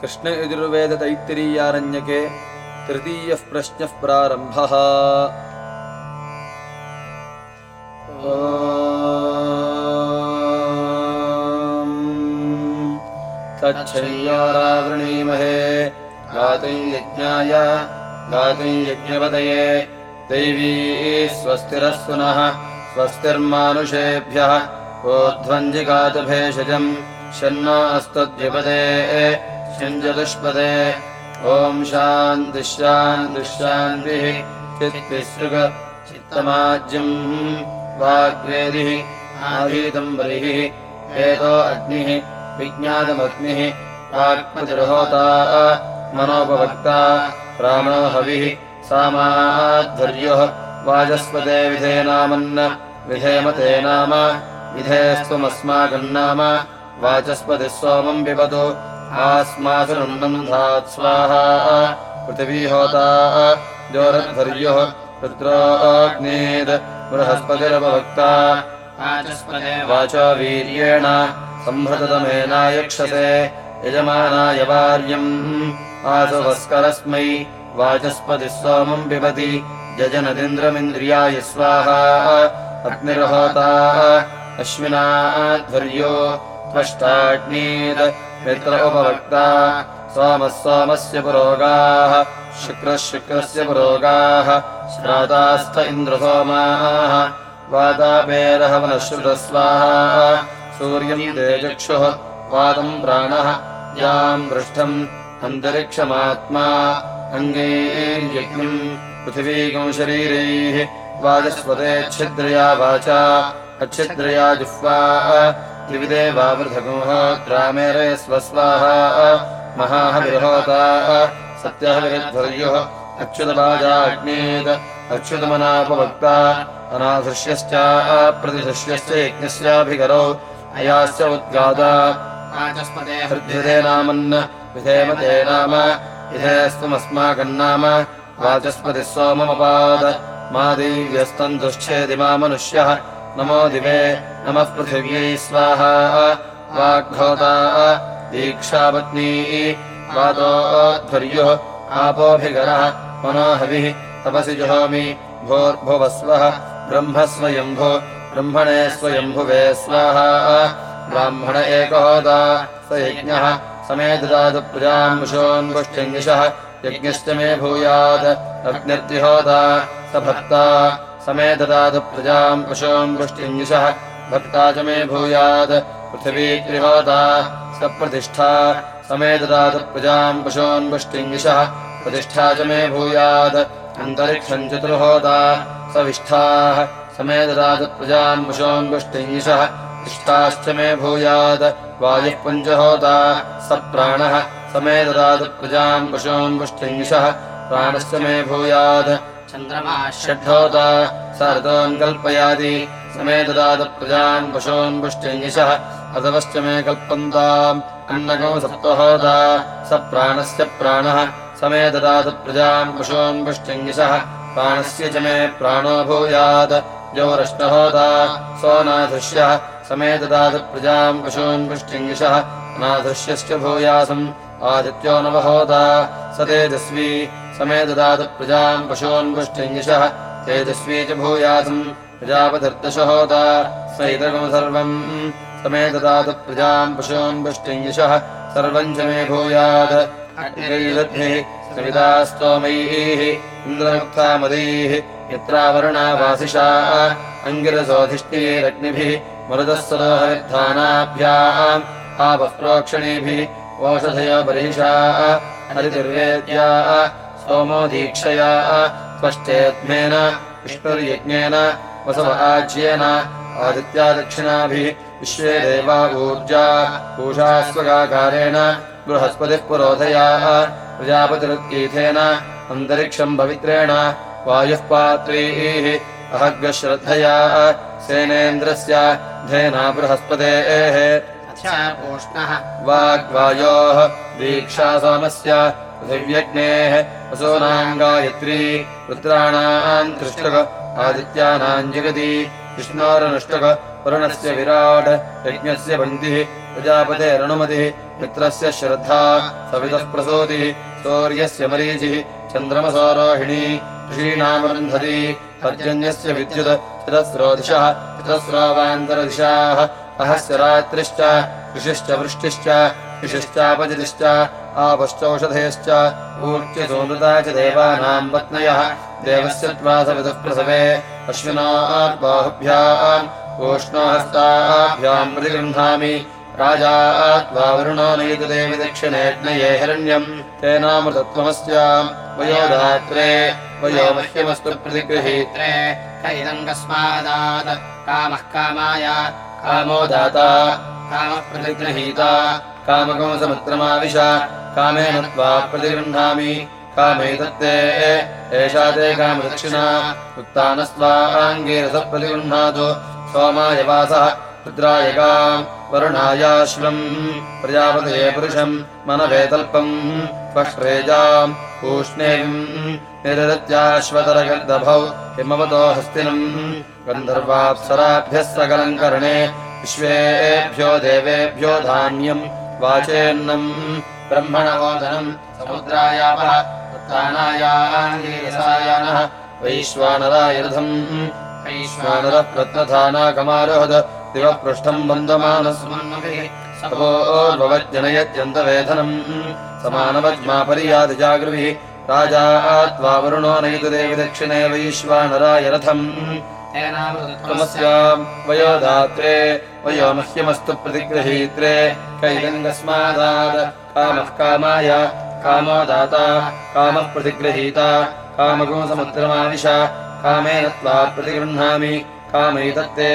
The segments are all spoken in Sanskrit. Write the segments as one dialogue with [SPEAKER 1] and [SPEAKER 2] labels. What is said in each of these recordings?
[SPEAKER 1] कृष्णयजुर्वेदतैत्तिरीयारण्यके तृतीयः प्रश्नः प्रारम्भः। तच्छय्यारावृणीमहे गातुं यज्ञाय गातुं यज्ञपदये दैवी स्वस्तिरः सुनः स्वस्तिर्मानुषेभ्यः ओध्वञ्जिगातुभेषजम् शन्नो अस्तद्विपदे शञ्जदुष्पदे ॐ शान्तिश्शान्तिश्शान्तिः चित्तिसृग चित्तमाज्यम् वाग्वेदिः आधीतम् बलिः वेदो अग्निः विज्ञानमग्निः आत्मतिर्होता मनोपवक्ता प्राणो हविः सामाध्वर्योः वाचस्पते विधेनामन्न विधेमते नाम विधेस्त्वमस्माकम् नाम वाचस्पतिः सोमम् पिबतु आस्मासुरुन्नन्धात् स्वाहा। पृथिवीहोता जोरध्वर्योः रुद्रोऽग्नेद् बृहस्पतिरपवक्ता वाचो वीर्येण सम्भृततमेनायक्षसे यजमानाय वार्यम्। आसुवस्करस्मै वाचस्पतिः सोमम् पिबति जजनदिन्द्रमिन्द्रियाय स्वाहा। अग्निर्होता अश्विनाध्वर्यो त्वष्टाग्नीत् मित्र उपवक्ता सोमः सोमस्य पुरोगाः शुक्रः शुक्रस्य पुरोगाः श्रातास्त इन्द्रसोमाः वातापेरहवनश्रुतस्वाहा सूर्यम् तेजक्षुः वातम् प्राणः याम् पृष्ठम् अन्तरिक्षमात्मा अङ्गैर्यज्ञम् पृथिवीकम् शरीरैः वाजस्वतेच्छिद्रया वाचा अच्छिद्रया जिह्वा त्रिविदेवावृधगोहोत्रामेरयस्वस्वाहा महाहविर्होता सत्यहविर्ध्वर्युः अच्युतबाजाग्नेत् अच्युतमनापवक्ता अनाधृष्यश्च प्रतिधृष्यश्च यज्ञस्याभिकरौ अयाश्च उद्गाता हृद्विधे नामन्न विधेमते नाम विधेस्त्वमस्माकन्नाम वाचस्पतिः सोममपाद। दुश्चेदि मा मनुष्यः। नमो दिवे नमः पृथिव्यै स्वाहा वाग्भोता दीक्षापत्नी वातोध्वर्युः आपोऽभिकरः मनोहविः तपसि जुहोमि भोर्भुवस्वः ब्रह्म स्वयम्भो ब्रह्मणे स्वयम्भुवे स्वाहा ब्राह्मण एकोदा स यज्ञः समे ददातु मुषोन्पुष्टिङ्गिषः यज्ञश्च मे भूयात् अग्निर्दिहोदा स भक्ता समे ददातु प्रजाम् पशोन्पुष्टिङ्गिषः भक्ता च मे भूयात् पृथिवी त्रिहोदा स प्रतिष्ठा समे ददातु प्रजाम् पशोन्पुष्टिङ्गिषः प्रतिष्ठा च मे भूयात् अन्तरिक्षम् चतुर्होदा स विष्ठाः समे ददातु प्रजाम् पशोन्पुष्टिङ्गिषः इष्टाश्च मे भूयात् वायुः पञ्चहोता स प्राणः समे ददातु प्रजाम् पशून्पुष्टिङ्गिषः प्राणश्च मे भूयात् षड्होता स ऋतोन् कल्पयाति समे ददातु प्रजाम् पशून्पुष्टिङ्गिषः अथवश्च मे कल्पन्ताम् अन्नगो सप्तहोता स प्राणस्य प्राणः समे ददातु प्रजाम् पशून्पुष्टिङ्गिषः प्राणस्य च मे प्राणो भूयात् जौरष्टहोता सोऽनाधृष्यः समे ददातु प्रजाम् पशून्पुष्टिङ्गिषः अनाधृष्यश्च भूयासम् आदित्यो नवहोता स तेजस्वी समे ददातु प्रजाम् पशून्पुष्टिङ्गिषः तेजस्वी च भूयासम् प्रजापतिर्दशहोता स इदगम् सर्वम् समे ददातु प्रजाम् पशून्पुष्टिङ्गिषः सर्वम् च मे भूयात् अग्निरैरद्भिः सविता स्तोमैः इन्द्रमुक्तामदैः यत्रावरुणा वासिषा अङ्गिरसोऽधिष्ठिरग्निभिः मरुदः सरोहविद्धानाभ्याम् आपः प्रोक्षणीभिः ओषधयो बर्हिषा हरितिर्वेद्या। सोमो दीक्षया त्वष्टेऽध्मेन विष्णुर्यज्ञेन वसव आज्येन आदित्यादक्षिणाभिः विश्वे देवा ऊर्जा पूषास्वगाकारेण बृहस्पतिः पुरोधया प्रजापतिरुत्कीथेन अन्तरिक्षम् पवित्रेण वायुः पात्रैः अहग्रश्रद्धया सेनेन्द्रस्य धेना बृहस्पतेः। वाग्वायोः दीक्षासोमस्य पृथिव्यग्नेः वसूनाम् गायत्री रुद्राणाम् त्रिष्टक आदित्यानाम् जगति विष्णोरनुष्टक वरुणस्य विराट् यज्ञस्य बन्दिः प्रजापतेरनुमतिः मित्रस्य श्रद्धा सवितः प्रसूतिः सौर्यस्य मरीचिः चन्द्रमसोरोहिणी ऋषीणामरुन्धती पर्जन्यस्य विद्युत् चतस्रोदिशः चतस्रोवान्तरदिशाः अहस्य रात्रिश्च ऋषिश्च वृष्टिश्च ऋषिश्चापजितिश्च आपश्चौषधेश्च ऊर्त्यसोमृता च देवानाम् पत्नयः। देवस्य त्वासविदः प्रसवे। अश्विनात्बाहुभ्याम् ओष्णोहस्ताभ्याम् प्रतिगृह्णामि। राजा त्वा वरुणो नयतु देवि दक्षिणेऽग्नये हिरण्यम्। तेनामृतत्वमस्याम् वयो धात्रे वयो
[SPEAKER 2] कामः कामाय।
[SPEAKER 1] कामो दाता।
[SPEAKER 2] कामः
[SPEAKER 1] प्रतिगृहीता। कामकंसमुत्रमाविश कामेन त्वा प्रतिगृह्णामि। कामैतत्ते एषा ते कामदक्षिणा। उत्तानस्त्वाङ्गीरसः प्रतिगृह्णातु सोमाय वासः रुद्रायकाम् वरुणायाश्वम् प्रजापतये पुरुषम् मनवेतल्पम्। त्वष्ट्रेजाम् ऊष्णेयम् निरत्याश्वतरगर्दभौ हिमवतो हस्तिनम्। गन्धर्वाप्सराभ्यः सकलम् करणे विश्वेभ्यो देवेभ्यो धान्यम् वाचेन्नम् ब्रह्मणवोदनम्। बन्दमानस्मन्मभिः सपोर्ववज्जनयत्यन्तवेधनम् समानवज्मापरियाति जागृभिः राजा त्वा वरुणो नयतु देवि दक्षिणे वैश्वानराय रथम् वयो धात्रे वयो मह्यमस्तु प्रतिगृहीत्रे कैलिङ्गस्मादात् कामः कामाय कामो दाता कामः प्रतिगृहीता कामगुणसमुद्रमाविश कामेन त्वा प्रतिगृह्णामि कामैतत्ते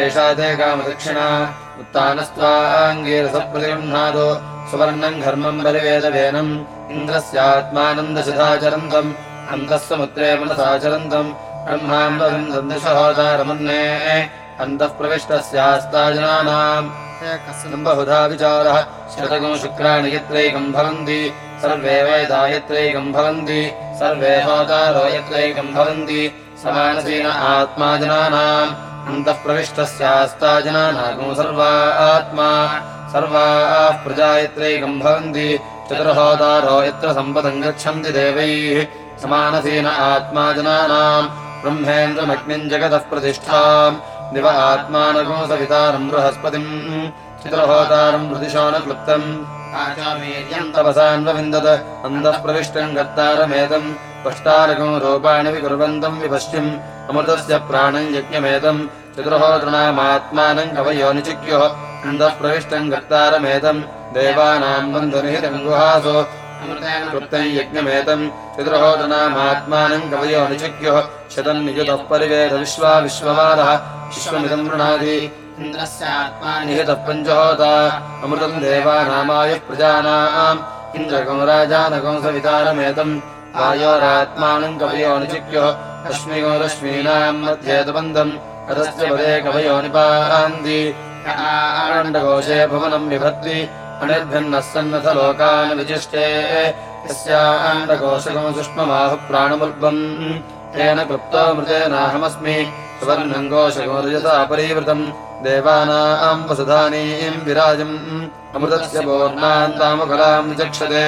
[SPEAKER 1] एषा ते कामदक्षिणा उत्तानस्त्वाङ्गीरसः प्रतिगृह्णातु सुवर्णम् घर्मम् बलिवेदवेनम् इन्द्रस्यात्मानन्दशिधाचरन्तम् अन्तः समुद्रे मनसाचरन्तम् दशहोदारमन्ने अन्तः प्रविष्टस्यास्ताजनानाम् बहुधा विचारः? शतकम् शुक्राणि यत्रैकम् भवन्ति सर्वे वेदा यत्रैकम् भवन्ति सर्वे होतारो यत्रैकम् भवन्ति समानसीन आत्मा जनानाम्। अन्तः प्रविष्टस्यास्ताजनानागम् सर्वा आत्मा। सर्वाः प्रजा यत्रैकम् भवन्ति चतुर्होतारो यत्र सम्पदम् गच्छन्ति देवैः। समानसीन आत्मा जनानाम्। ब्रह्मेन्द्रमग्निम् जगतः प्रतिष्ठाम् दिव आत्मानगो सवितारम् बृहस्पतिम्। चित्रहोतारम् हृदिशो न क्लुप्तम् तपसान्वविन्दत। अन्तः प्रविष्टम् कर्तारमेतम् पष्टारकम् रूपाणि विकुर्वन्तम् विपश्चिम्। अमृतस्य प्राणम् यज्ञमेतम्। चतुर्होतृणामात्मानम् निचिक्योः। अन्तः प्रविष्टम् कर्तारमेतम् देवानाम् बन्धुनिहितम् गुहासो कृप्तम् यज्ञमेतम् चतुर्होतृणामात्मानम् कवयो निचिक्योः शतम् नियुतः परिवेद विश्वा विश्ववादः विश्वमिदम् गृह्णाति निहितः पञ्चहोता। अमृतम् देवानामायुः प्रजानाम्। इन्द्रकम् राजानकम् सवितारमेतम् आयोरात्मानम् कवयो निचिक्यो रश्मियो रश्मीनाम् मध्येतुबन्धम्। अतस्य पदे कवयो निपान्ति। आण्डकोशे भवनम् विभक्ति अनिर्भिन्नः सन्नथ लोकान् विचिष्टे यस्याण्डकोशकम् सुष्ममाहुः प्राणमुल्बम् तेन क्लुप्तो मृतेनाहमस्मि सुवर्णम् कोशकोर्यसा परिवृतम्। देवानाम् वसुधानीम् विराजम्। अमृतस्य पूर्णान्तामुकलाम् चक्षते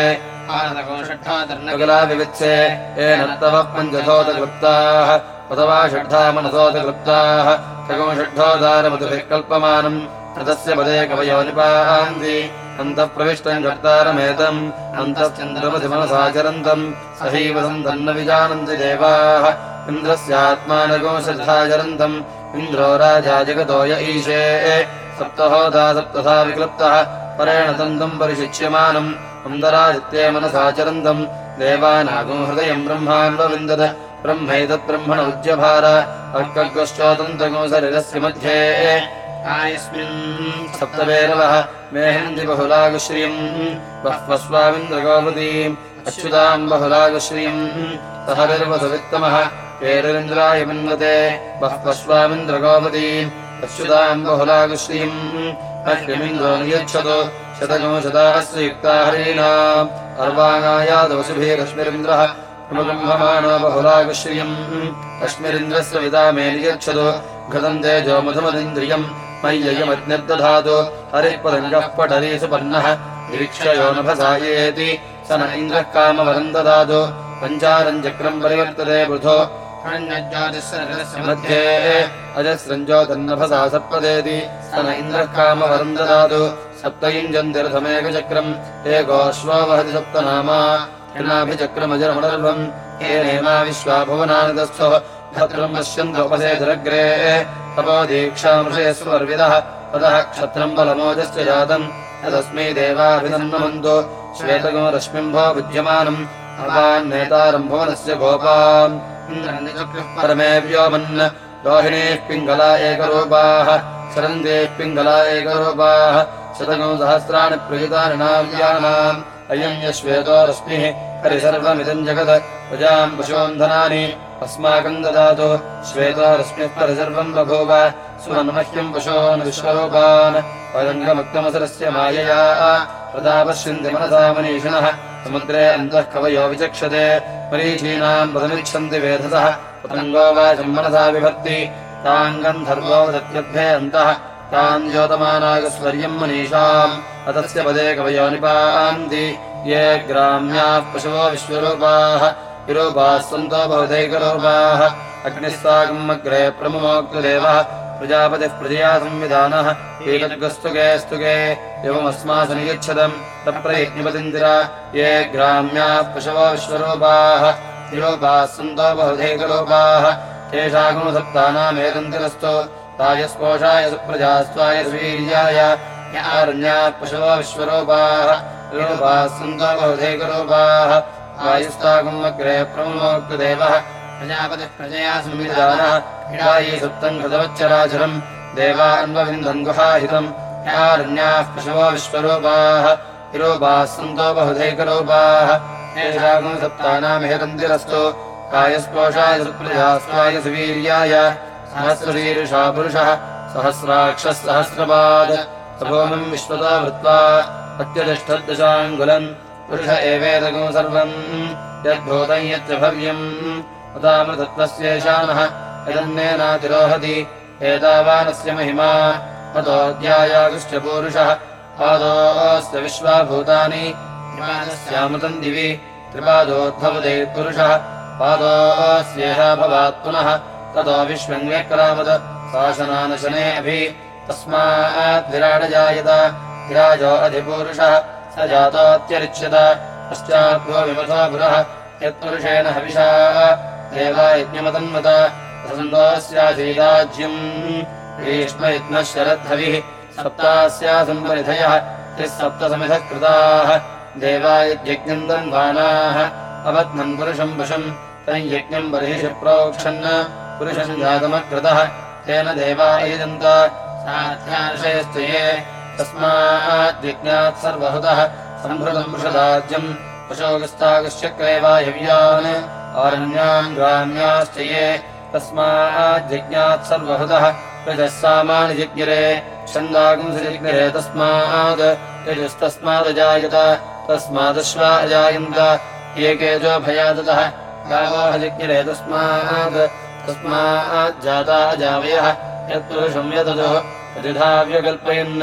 [SPEAKER 1] विवित्से येन तव पञ्चधोतकृप्ताः अथवा षड्धा मनसोतकृप्ताः चकोषड्ढोदारमधुभिः कल्पमानम्। रथस्य पदे कवयो निपान्ति अन्तः प्रविष्टम् कर्तारमेतम् अन्तश्चन्द्रमधिमनसाचरन्तम् सहैव सन्तन्न विजानन्ति देवाः। इन्द्रस्यात्मानगोषधाचरन्तम् इन्द्रो राजा जगतो य ईशे। सप्तहोदा सप्तथा विक्लप्तः। परेण तन्तम् परिशिच्यमानम्। अन्दरादित्ये मनसाचरन्तम्। देवानागो हृदयम् ब्रह्माण्डविन्दत ब्रह्मैतद्ब्रह्मण उज्यभार अर्कग्रश्चोतन्तगोसरिरस्य मध्ये आयस्मिन् सप्तवेरवः मेहन्ति बहुलागुश्रियम् बह्वस्वामिन्द्रगोपतीम् अच्युताम् बहुलागुश्रियम् सह निर्वसवित्तमः पेरिन्द्राय मन्वते बह्वस्वामिन्द्रगोपतीम् अच्युताम् बहुलागुश्रियम् अश्मिरिन्द्रस्य विदा मे नियच्छतु घृतम् तेजो मधुमदिन्द्रियम् मय्ययमग्निर्दधातु हरिः पतङ्गः पठरी सुपर्णः निरीक्षयो नभसायेति स न इन्द्रः कामवरम् ददातु। पञ्चारम् चक्रम् परिवर्तते वृथो मध्ये अजस्रञ्जोतन्नभसा सप्तदेति स न इन्द्रः कामवरम् ददातु। सप्त इञ्जन्तिरथमेकचक्रम् एकोऽश्वो वहति सप्तनामा। ये नेमा विश्वा भुवनानि दस्थो भद्रम् पश्यन्तोपसेधरग्रे तपो दीक्षामृषयस्वर्विदः ततः क्षत्रम् बलमोजश्च जातम्। तदस्मै देवाभिनन्दमन्तो। श्वेतगो रश्मिम्भो विद्यमानम्। अपान्नेतारम् भुवनस्य गोपाम् परमे व्योमन् रोहिणीः पिङ्गला एकरूपाः। शरन्देः पिङ्गला एकरूपाः। शतगो सहस्राणि प्रयुतानि नाव्यानाम् अयम् यश्वेतो रश्मिः परिसर्वमिदम् जगत् प्रजाम् अस्माकम् ददातु श्वेतो रश्मिः परिसर्वम् बभूव सुमन्मह्यम् पशून् विश्वरूपान् वयङ्गमुक्तमसरस्य मायया प्रदापश्यन्ति मनसा मनीषिणः समुद्रे अन्तः कवयो विचक्षते मरीचीनाम् पदमिच्छन्ति वेधसः पतङ्गो वाचम् मनसा विभक्ति ताम् गन्धर्वो दत्यभ्ये अन्तः ताम् ज्योतमानागस्वर्यम् मनीषाम् अतस्य पदे कवयो निपान्ति ये ग्राम्याः पशवो विश्वरूपाः विरूपाः सन्तो अग्रे प्रमुमोक्तदेवः प्रजापतिः प्रजया संविधानः एतद्गस्तुके स्तुके एवमस्मासु नियच्छतम् तप्रयज्ञपतिन्दिरा ये ग्राम्याः पशवो विश्वरूपाः विरूपाः सन्तो बहुधैकरूपाः तेषागुणसप्तानामेकन्तिरस्तो तायस्कोशाय सुप्रजास्त्वाय सुवीर्याय पशवो विश्वरूपाः वायुस्ताकम् अग्रे प्रमुमोक्तदेवः
[SPEAKER 2] प्रजापतिः प्रजया
[SPEAKER 1] संविधानः हिडायी सुप्तम् देवान्वविन्दम् गुहाहितम् यारण्याः पशवो विश्वरूपाः विरूपाः सन्तो बहुधैकरूपाः येषागुम् सप्तानामेकन्तिरस्तु कायस्पोषाय सुप्रजास्त्वाय सुवीर्याय सहस्रशीर्षा पुरुषः सहस्राक्षः सहस्रपाद तपोमम् विश्वतो भृत्वा अत्यतिष्ठद्दशाङ्गुलम् पुरुष एवेदगो सर्वम् यद्भूतम् यच्च भव्यम्। उदामृतत्वस्येषानः यदन्नेनातिरोहति एतावानस्य महिमा। ततोऽध्यायागुश्च पूरुषः पादोऽस्य विश्वाभूतानि। त्रिपादस्यामृतम् दिवि त्रिपादोद्भवते पुरुषः। पादोऽस्येषा भवात् पुनः ततो विश्वम् व्यक्रामद शासनानशने अभि तस्मात् विराडजायत विराजो अधिपूरुषः स जातोऽत्यरिच्यत पश्चाद्भो विमथो पुरः यत्पुरुषेण हविषा। देवा यज्ञमतन्वत वसन्तोऽस्याधीराज्यम् ग्रीष्मयज्ञः शरद्धविः सप्तास्यासम्परिधयः। त्रिः कृताः। देवा यज्ञम् दन्वानाः। अबध्नम् पुरुषम् वशम्। तम् यज्ञम् बर्हिषि प्रोक्षन्। पुरुषम् जातमकृतः। तेन देवा यजन्त साध्यार्षयस्तु ये तस्माद्यज्ञात् सर्वहुतः ये तस्माज्जज्ञात् सर्वहुतः रजः सामानि जिज्ञरे छन्दागुंसजिज्ञरे तस्मात् यजस्तस्मादजायत तस्मादश्वा अजायन्त एकेजो भयादतः गावोऽजिज्ञरे तस्मात् तस्माज्जाता अजावयः यततुः प्रतिधा व्यकल्पयन्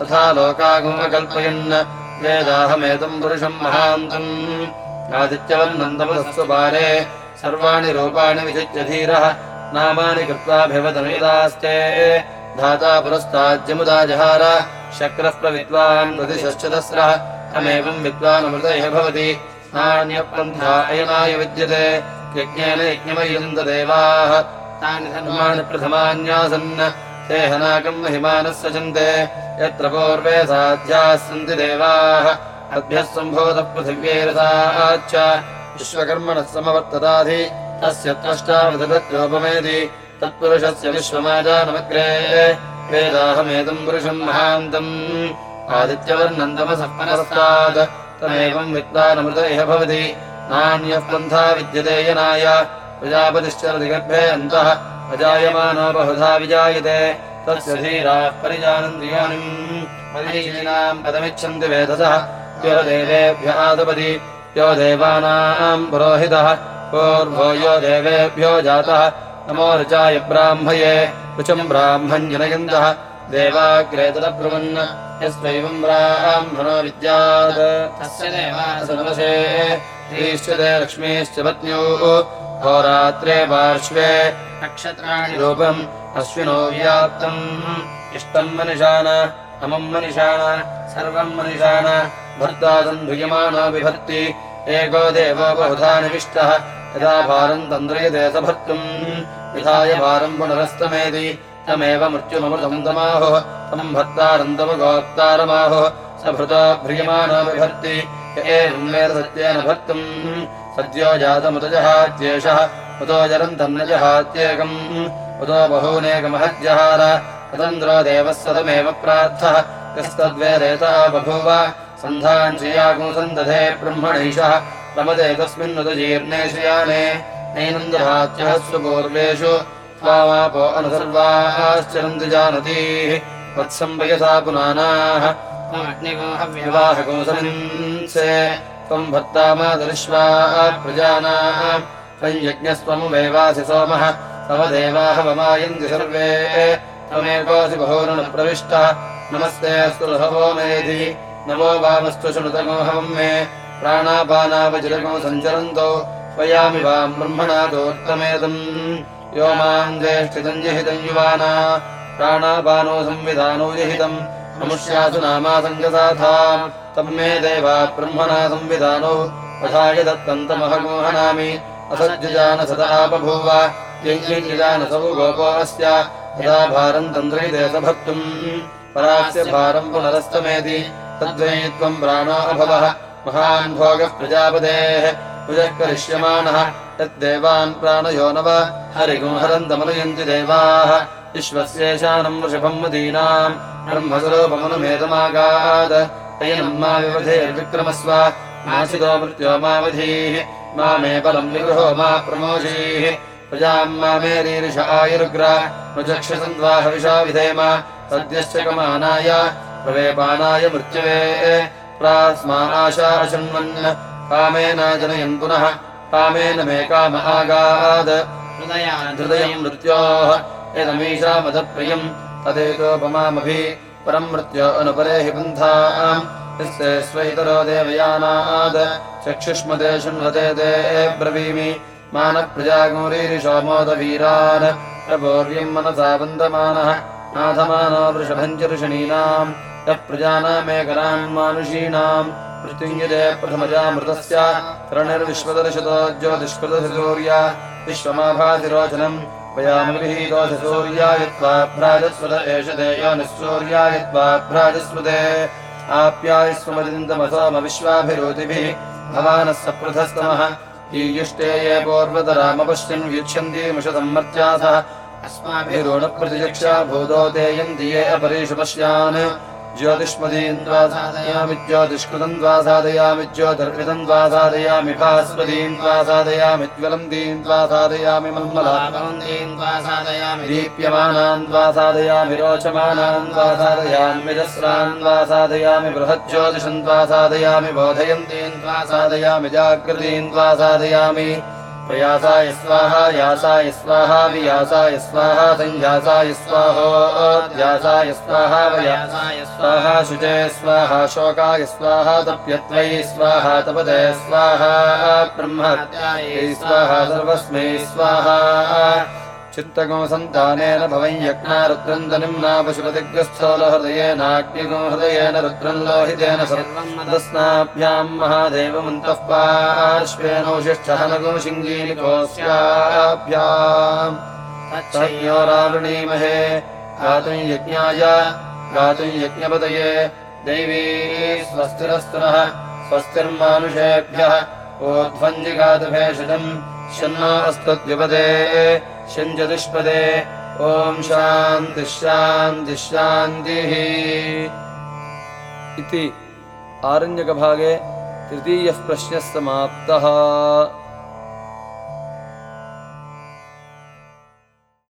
[SPEAKER 1] तथा लोकागमकल्पयन् वेदाहमेतम् पुरुषम् महान्तम् आदित्यवन्नन्दमस्वपारे सर्वाणि रूपाणि विजित्य धीरः नामानि कृत्वाभिवदनुदास्ते धाता पुरस्ताज्यमुदा जहार शक्रः प्रविद्वान् प्रतिशश्चतस्रः तमेवम् विद्वानमृतयः भवति यज्ञेन यज्ञमयन्त देवाः तानि धर्माणि प्रथमान्यासन् ते हनाकम् महिमानः सचन्ते यत्र पूर्वे साध्याः सन्ति देवाः। पृथिव्यैरसाच्च विश्वकर्मणः समवर्तताधि तस्य त्वष्टावदत्योपमेति तत्पुरुषस्य विश्वमाजानमग्रे वेदाहमेदम् पुरुषम् महान्तम्। तमेवम् विद्वानमृत इह भवति। नान्यः पन्था विद्यते यनाय प्रजापतिश्चरति गर्भे अन्तः अजायमानो बहुधा विजायते मरीचीनाम् पदमिच्छन्ति वेदसः यो देवेभ्य आदपति यो देवानाम् पुरोहितः। पूर्वो यो देवेभ्यो जातः। नमो ऋचाय ब्राह्मये। ऋचम् ब्राह्मम् जनयन्तः देवाग्रे तदब्रुवन् यस्वैवम् ब्राह्मणो विद्यात्
[SPEAKER 2] तस्य देवा
[SPEAKER 1] सर्वशे श्रीश्चते लक्ष्मीश्च पत्न्योः। होरात्रे पार्श्वे
[SPEAKER 2] नक्षत्राणि
[SPEAKER 1] रूपम् अश्विनो व्याप्तम्। इष्टम् मनिषाण अमम् मनिषाण सर्वम् मनिषाण। भर्तादम् भुयमानो बिभर्ति एको देवो बहुधा निविष्टः। यदा भारम् तन्द्रयते स भर्तुम् विधाय भारम् पुनरस्तमेति तमेव मृत्युममृतम् तमाहुः। तम् गोप्तारमाहुः स भृतो भ्रियमानो बिभर्ति सत्येन भर्तुम् सद्यो जातमुतजहात्येषः उतो जरन्तम् न जहात्येकम्। उतो बहूनेकमहज्जहार। तदन्द्रो देवः सदमेव प्रार्थः। यस्तद्वेदेता बभूव। सन्धाञ्चयागुसन्दधे ब्रह्मणैषः। रमते तस्मिन्नुदजीर्णे श्रियाने नैनन्दहात्यः स्वपूर्वेषु त्वामापो अनुसर्वाश्चरन्ति जानतीः वत्सम्भयसा पुनानाः।
[SPEAKER 2] त्वमग्निगोहव्यवाह
[SPEAKER 1] त्वम् सोमः। तव सर्वे। नमस्ते अस्तु लहवो मेधि। नमो वामस्तु शृणुतगोहवम् मे। प्राणापानावजिरगो सञ्चरन्तौ। त्वयामि वाम् ब्रह्मणा दोत्तमेदम् यो माम् ज्येष्ठितम् जहितम् युवाना प्राणापानो संविधानो जहितम् मनुष्यासु नामा सङ्गसाधाम् तम् मे देवा ब्रह्मणा संविधानो वधाय दत्तन्तमहमोहनामि असज्जजान सदा बभूव गोपो अस्य यदा भारम् तन्द्रैते स भक्तुम् परास्य भारम् पुनरस्तमेति तद्वै त्वम् प्राणो अभवः महान् भोगः प्रजापतेः कुजः करिष्यमाणः यद्देवान् प्राणयो नव। हरिगुंहरन्तमनयन्ति देवाः। विश्वस्येषानम् वृषभम् मदीनाम्। ब्रह्मस्वरूपमनुमेतमागात् अयनम् मा विवधेर्विक्रमस्व नासितो मृत्यो मावधीः। मा मे बलम् विगृहो मा प्रमोषीः प्रजाम् मा मे रीरिष आयुर्ग्र। नुचक्षसन्द्वा हविषा विधेम। सद्यश्च कमानाय प्रवेपानाय मृत्युवे। कामेन जनयन् पुनः कामेन मे काम आगात् हृदयम् मृत्योः यदमीषामदप्रियम् तदेतोपमामभि परम् मृत्यो अनुपरे हि पन्थाम् यस्य स्वैतरो देवयानात्। चक्षुष्मते शृण्वते ते ब्रवीमि मानप्रजागौरीरिषोमोदवीरान् प्रभोर्यम् मनसा वन्दमानः। नाथमानो वृषभम् च ऋषणीनाम् यः प्रजानामेकरान् मानुषीणाम् मृत्युञ्जते प्रथमजामृतस्य करणिर्विश्वदर्शतो ज्योतिष्कृतसूर्य विश्वमाभातिरोचनम् वयामविहीतोऽसूर्यायत्वा भ्राजस्वत एष ते यो निःसूर्यायत्वा भ्राजस्वते आप्यायस्वमदिन्दमसोमविश्वाभिरोतिभिः भवानः ये पूर्वतरामपश्यन् व्युच्छन्तीमुषसम्मर्त्यासः अस्माभिरोणप्रतिजक्षा भूतो ते यन्ति ये अपरेषु पश्यान् ज्योतिष्मदीन् द्वा साधयामि ज्योतिष्कृतम् द्वा साधयामि ज्योतिर्विदम् द्वा साधयामि भास्वतीन् द्वा साधयामि ज्वलन्तीन् द्वा साधयामि मल्मला
[SPEAKER 2] साधयामि
[SPEAKER 1] दीप्यमानान् द्वा साधयामि रोचमानान् द्वा साधयाम्यजस्रान् द्वा साधयामि बृहज्योतिषम् द्वा साधयामि बोधयन्तीन् द्वा साधयामि जागृतीन् द्वा साधयामि प्रयासाय स्वाहा यासाय स्वाहा वियासाय स्वाहा सञ्जासाय स्वाहोऽध्यासाय स्वाहा वयासाय स्वाहा शुचे स्वाहा शोकाय स्वाहा तप्यत्वै स्वाहा तपदे स्वाहा ब्रह्मत्यायै स्वाहा सर्वस्मै स्वाहा चित्तगो सन्तानेन भवं यज्ञा रुद्रन्दनिम्ना पशुपतिग्रस्थोलहृदयेनाग्निगो हृदयेन रुद्रम् लोहितेन सर्वम् मदस्नाभ्याम् महादेवमन्तः पार्श्वेनोषिष्ठः नगो शिङ्गीनिकोऽस्याभ्याम् तच्छयो रावणीमहे गातुम् यज्ञाय गातुम् यज्ञपतये दैवी स्वस्तिरस्तुनः स्वस्तिर्मानुषेभ्यः ऊर्ध्वञ्जिगातभेषजम् शन्नो अस्तु द्विपदे शञ्जदुष्पदे। ॐ शान्तिः इति आरण्यकभागे तृतीयः प्रश्नः समाप्तः